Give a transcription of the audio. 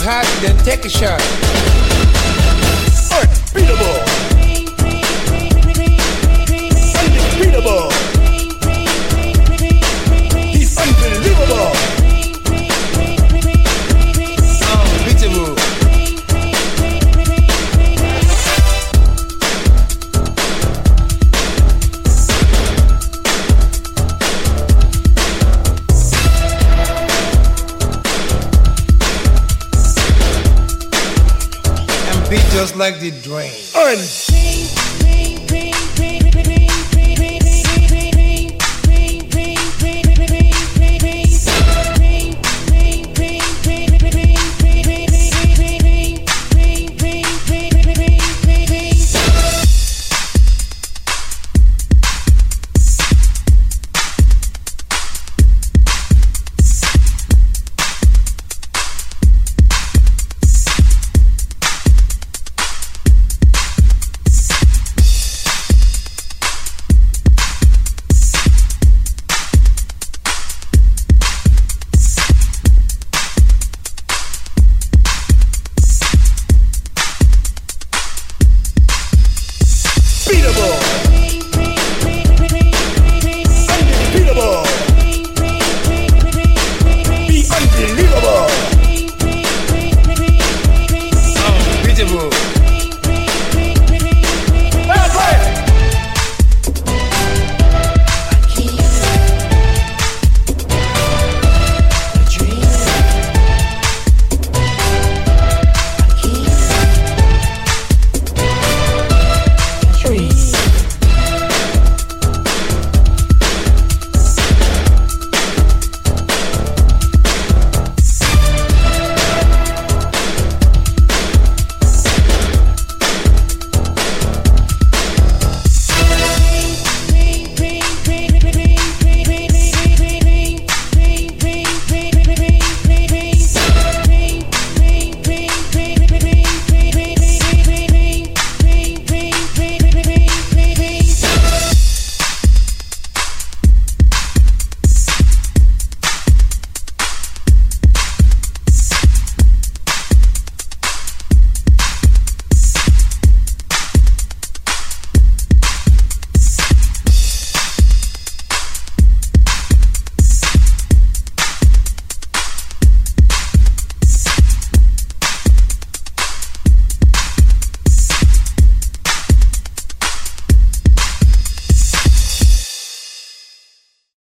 hot, then take a shot. Unbeatable. Undefeatable. And beat just like the drain. Un. unbeatable.